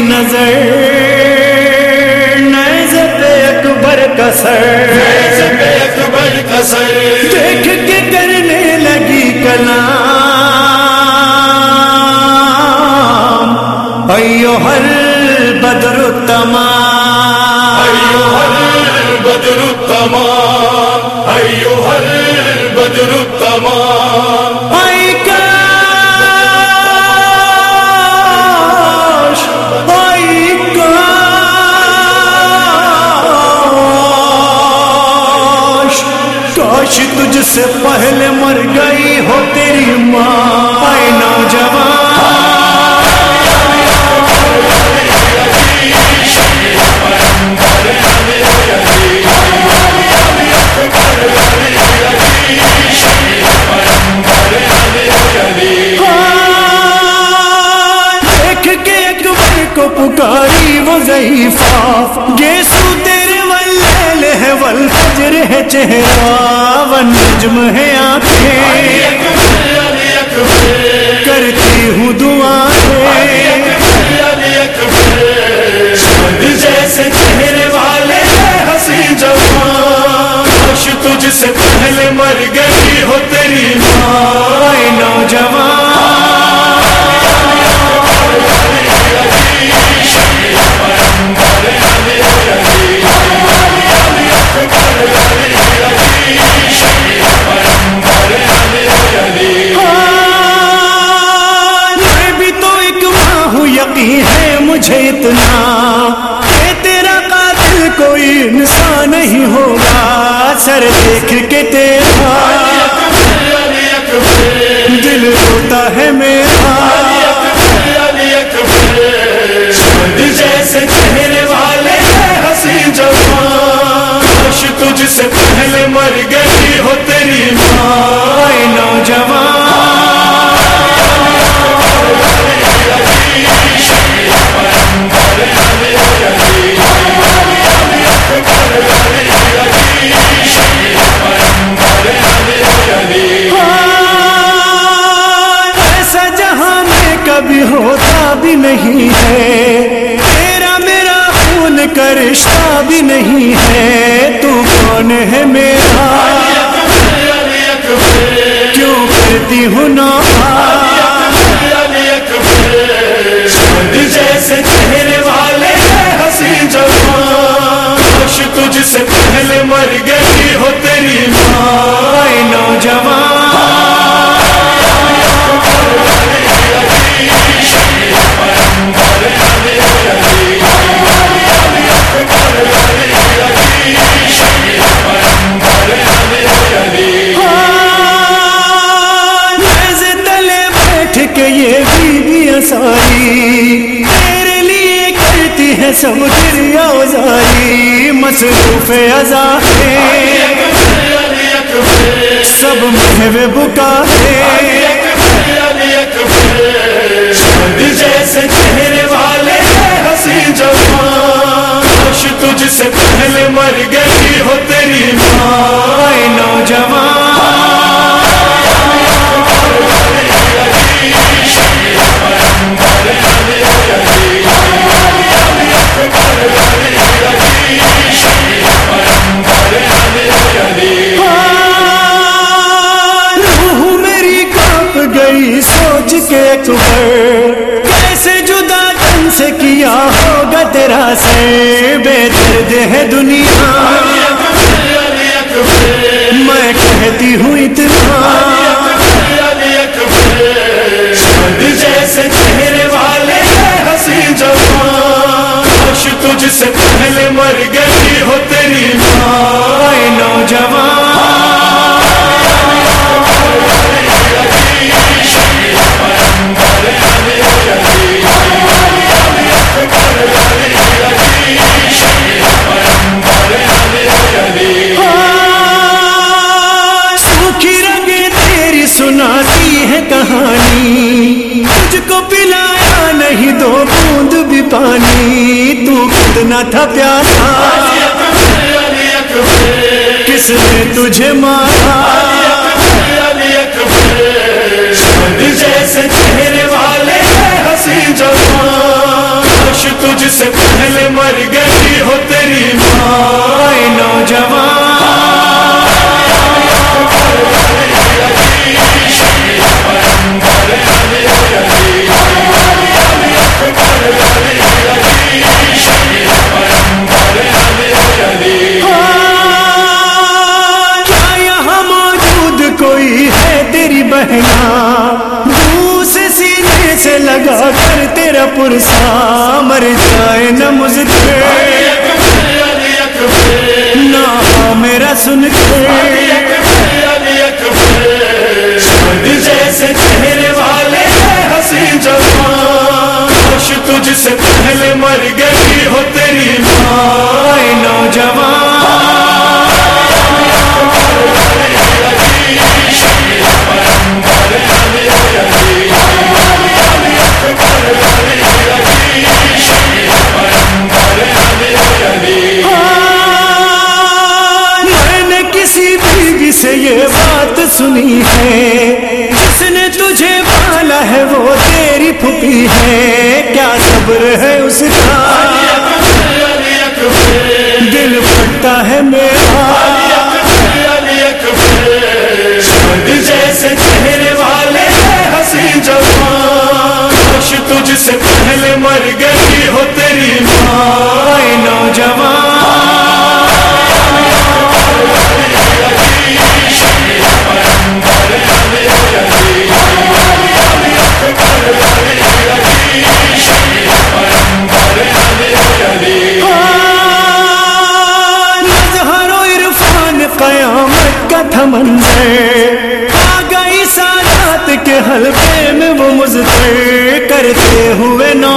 نظر نیزت اکبر کا سر۔ اکبر کا سر۔ دیکھ کے کرنے لگی کلام۔ ایو ہر بدر تمام ایو ہر بدر تمام ایو ہر بدر تمام سے پہلے مر گئی ہو تیری ماں نوجوان۔ ہاں، دیکھ کے اکبر کو پکاری وہ ضعیفہ گیسو تیرے واللیل ہے والفجر ہے چہرہ والنجم ہے آنکھیں۔ کرتی ہوں دعائیں۔ علی جیسے چہرے والے ہنسی جوان۔ کاش تجھ سے پہلے مر گئی ہو تیری ماں۔ نوجوان نہیں ہوگا سر دیکھ کے تیرا دل روتا ہے میرا جیسے چہرے والے ہنسی جوان تجھ سے پہلے مر گئی ہو تیری ماں۔ نوجوان بھی نہیں ہے، تو کون ہے میرا؟ کیوں کرتی ہوں نا؟ جیسے چہرے والے ہیں ہنسی جوان کاش تجھ سے پہلے مر گئی ہو تیری ماں۔ نوجوان مصروف ازا ہے۔ سب محو بکا ہے۔ جیسے چہرے والے ہیں ہنسی جوان۔ تجھ سے پہلے مر گئی ہو تیری ماں۔ ہوگا سے بے درد ہے دنیا۔ میں کہتی ہوں اتنا۔ علی جیسے چہرے والے ہنسی جوان۔ کاش تجھ سے پہلے مر گئی ہو تیری ماں۔ نوجوان اتنا تھا پیارا کس نے تجھے مارا؟ جیسے چہرے والے ہنسی جوان۔ تجھ سے پہلے مر گئی ہو تیری سن کے جیسے چہرے والے ہنسی جوان۔ تجھ سے پہلے مر گئی ہے میرا۔ جیسے چہرے والے ہنسی جوان۔ تجھ سے پہلے مر گئی ہوتے قیامت آ گئی سالات کے حلقے میں وہ مجھ کرتے ہوئے نو